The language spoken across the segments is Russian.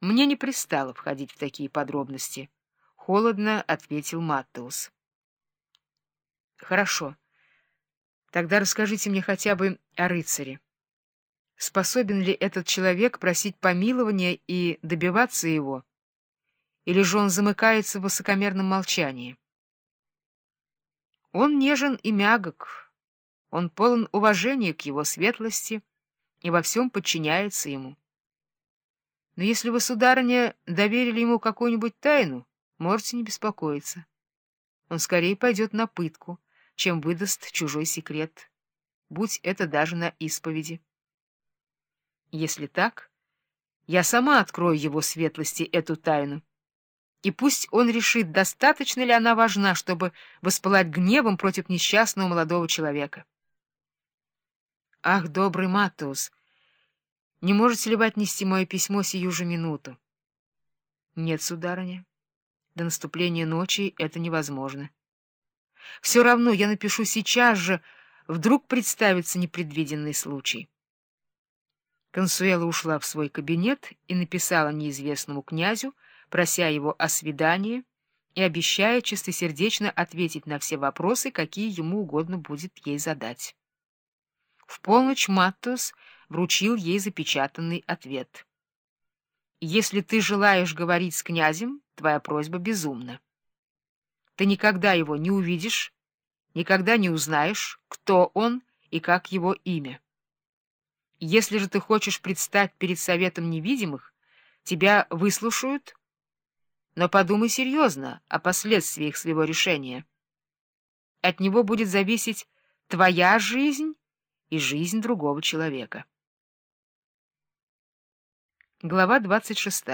Мне не пристало входить в такие подробности, — холодно ответил Маттеус. — Хорошо. Тогда расскажите мне хотя бы о рыцаре. Способен ли этот человек просить помилования и добиваться его, или же он замыкается в высокомерном молчании? Он нежен и мягок, он полон уважения к его светлости и во всем подчиняется ему. Но если вы, сударыня, доверили ему какую-нибудь тайну, можете не беспокоиться. Он скорее пойдет на пытку, чем выдаст чужой секрет, будь это даже на исповеди. Если так, я сама открою его светлости эту тайну, и пусть он решит, достаточно ли она важна, чтобы воспылать гневом против несчастного молодого человека. Ах, добрый Матус! Не можете ли вы отнести мое письмо сию же минуту? — Нет, сударыня. До наступления ночи это невозможно. Все равно я напишу сейчас же, вдруг представится непредвиденный случай. Консуэла ушла в свой кабинет и написала неизвестному князю, прося его о свидании и обещая чистосердечно ответить на все вопросы, какие ему угодно будет ей задать. В полночь Маттус вручил ей запечатанный ответ. «Если ты желаешь говорить с князем, твоя просьба безумна. Ты никогда его не увидишь, никогда не узнаешь, кто он и как его имя. Если же ты хочешь предстать перед советом невидимых, тебя выслушают, но подумай серьезно о последствиях своего решения. От него будет зависеть твоя жизнь и жизнь другого человека. Глава 26.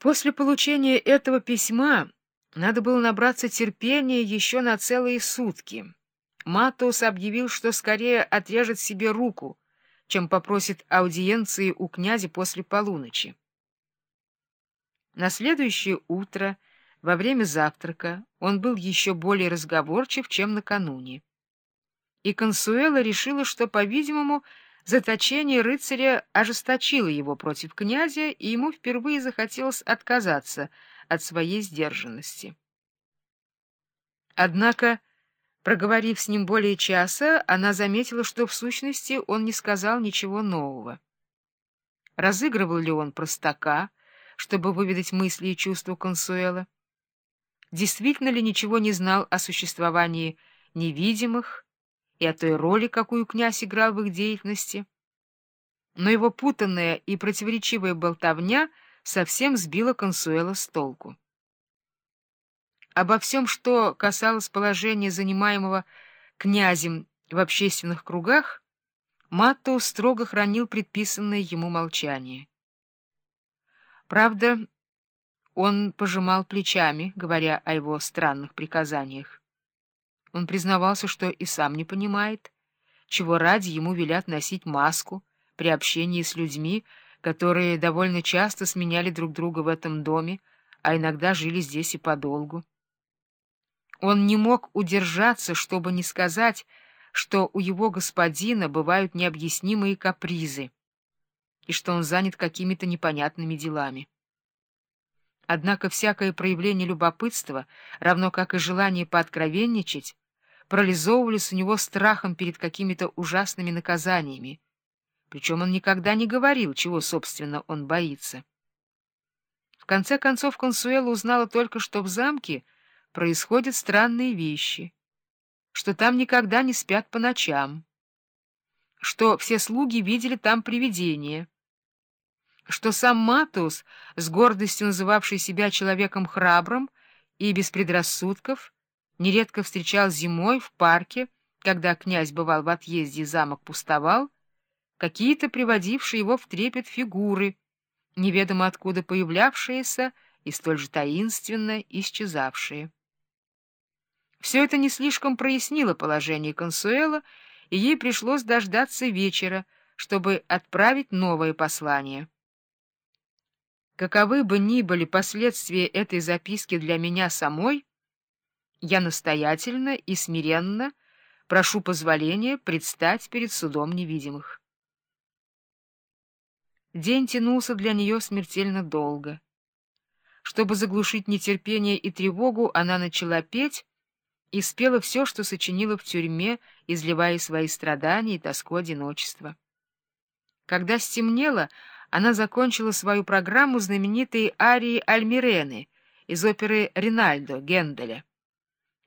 После получения этого письма надо было набраться терпения еще на целые сутки. Матус объявил, что скорее отрежет себе руку, чем попросит аудиенции у князя после полуночи. На следующее утро, во время завтрака, он был еще более разговорчив, чем накануне и Консуэла решила, что, по-видимому, заточение рыцаря ожесточило его против князя, и ему впервые захотелось отказаться от своей сдержанности. Однако, проговорив с ним более часа, она заметила, что в сущности он не сказал ничего нового. Разыгрывал ли он простака, чтобы выведать мысли и чувства Консуэла? Действительно ли ничего не знал о существовании невидимых, и о той роли, какую князь играл в их деятельности. Но его путанная и противоречивая болтовня совсем сбила Консуэла с толку. Обо всем, что касалось положения, занимаемого князем в общественных кругах, Матто строго хранил предписанное ему молчание. Правда, он пожимал плечами, говоря о его странных приказаниях. Он признавался, что и сам не понимает, чего ради ему велят носить маску при общении с людьми, которые довольно часто сменяли друг друга в этом доме, а иногда жили здесь и подолгу. Он не мог удержаться, чтобы не сказать, что у его господина бывают необъяснимые капризы и что он занят какими-то непонятными делами. Однако всякое проявление любопытства, равно как и желание пооткровенничать, пролизовывались у него страхом перед какими-то ужасными наказаниями. Причем он никогда не говорил, чего, собственно, он боится. В конце концов, Консуэла узнала только, что в замке происходят странные вещи, что там никогда не спят по ночам, что все слуги видели там привидения, что сам Матус, с гордостью называвший себя человеком храбрым и без предрассудков, нередко встречал зимой в парке, когда князь бывал в отъезде и замок пустовал, какие-то приводившие его в трепет фигуры, неведомо откуда появлявшиеся и столь же таинственно исчезавшие. Все это не слишком прояснило положение Консуэла, и ей пришлось дождаться вечера, чтобы отправить новое послание. Каковы бы ни были последствия этой записки для меня самой, я настоятельно и смиренно прошу позволения предстать перед судом невидимых. День тянулся для нее смертельно долго. Чтобы заглушить нетерпение и тревогу, она начала петь и спела все, что сочинила в тюрьме, изливая свои страдания и тоску одиночества. Когда стемнело, она закончила свою программу знаменитой арии Альмирены из оперы «Ринальдо» Генделя.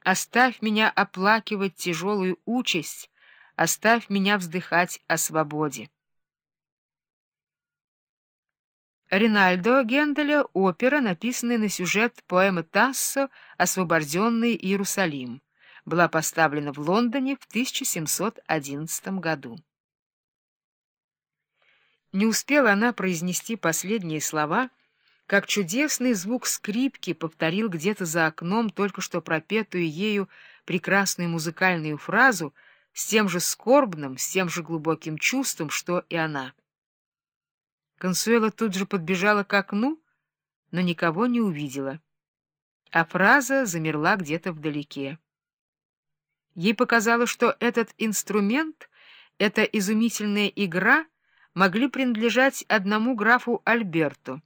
«Оставь меня оплакивать тяжелую участь, оставь меня вздыхать о свободе». Ринальдо Генделя — опера, написанная на сюжет поэмы Тассо «Освобожденный Иерусалим», была поставлена в Лондоне в 1711 году. Не успела она произнести последние слова, как чудесный звук скрипки повторил где-то за окном только что пропетую ею прекрасную музыкальную фразу с тем же скорбным, с тем же глубоким чувством, что и она — Консуэла тут же подбежала к окну, но никого не увидела, а фраза замерла где-то вдалеке. Ей показалось, что этот инструмент, эта изумительная игра могли принадлежать одному графу Альберту.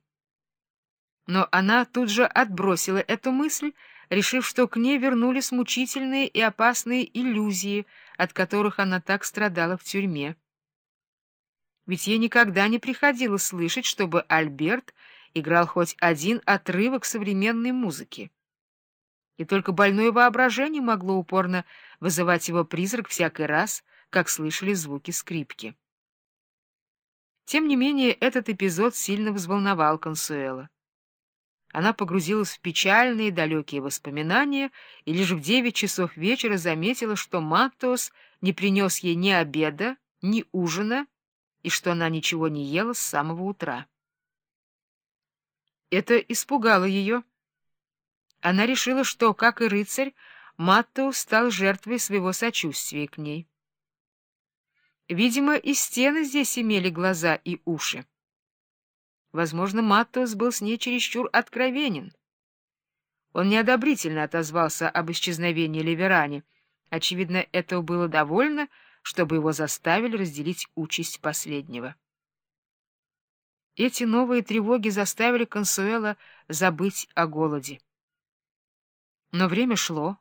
Но она тут же отбросила эту мысль, решив, что к ней вернулись мучительные и опасные иллюзии, от которых она так страдала в тюрьме ведь ей никогда не приходилось слышать, чтобы Альберт играл хоть один отрывок современной музыки. И только больное воображение могло упорно вызывать его призрак всякий раз, как слышали звуки скрипки. Тем не менее, этот эпизод сильно взволновал Консуэла. Она погрузилась в печальные далекие воспоминания и лишь в девять часов вечера заметила, что Маттос не принес ей ни обеда, ни ужина, и что она ничего не ела с самого утра. Это испугало ее. Она решила, что, как и рыцарь, Маттеус стал жертвой своего сочувствия к ней. Видимо, и стены здесь имели глаза и уши. Возможно, Маттеус был с ней чересчур откровенен. Он неодобрительно отозвался об исчезновении Ливерани. Очевидно, этого было довольно, чтобы его заставили разделить участь последнего. Эти новые тревоги заставили Консуэла забыть о голоде. Но время шло,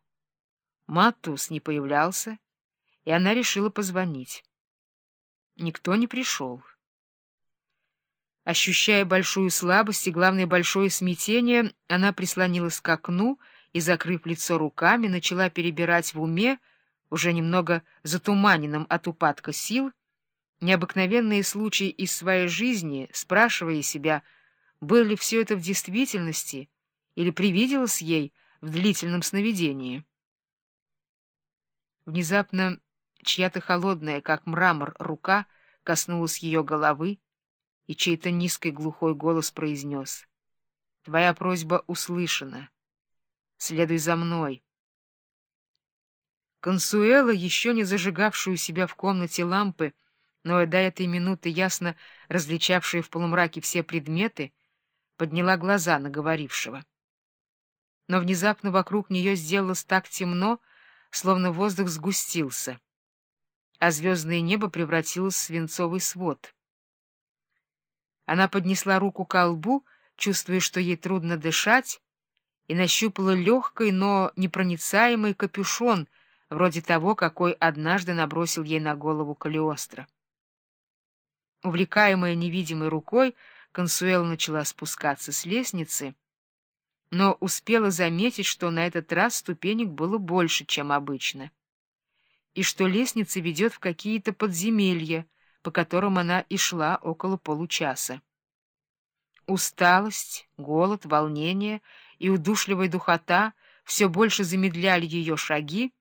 Маттус не появлялся, и она решила позвонить. Никто не пришел. Ощущая большую слабость и, главное, большое смятение, она прислонилась к окну и, закрыв лицо руками, начала перебирать в уме, уже немного затуманенным от упадка сил, необыкновенные случаи из своей жизни, спрашивая себя, было ли все это в действительности или привиделось ей в длительном сновидении. Внезапно чья-то холодная, как мрамор, рука коснулась ее головы, и чей-то низкий глухой голос произнес «Твоя просьба услышана. Следуй за мной». Консуэла, еще не зажигавшую себя в комнате лампы, но до этой минуты ясно различавшая в полумраке все предметы, подняла глаза на говорившего. Но внезапно вокруг нее сделалось так темно, словно воздух сгустился, а звездное небо превратилось в свинцовый свод. Она поднесла руку к лбу, чувствуя, что ей трудно дышать, и нащупала легкий, но непроницаемый капюшон — вроде того, какой однажды набросил ей на голову Калиостро. Увлекаемая невидимой рукой, Консуэла начала спускаться с лестницы, но успела заметить, что на этот раз ступенек было больше, чем обычно, и что лестница ведет в какие-то подземелья, по которым она и шла около получаса. Усталость, голод, волнение и удушливая духота все больше замедляли ее шаги,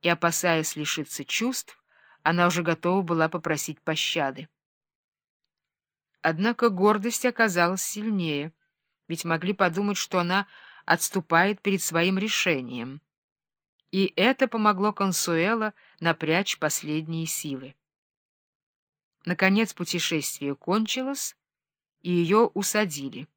и, опасаясь лишиться чувств, она уже готова была попросить пощады. Однако гордость оказалась сильнее, ведь могли подумать, что она отступает перед своим решением. И это помогло Консуэло напрячь последние силы. Наконец путешествие кончилось, и ее усадили.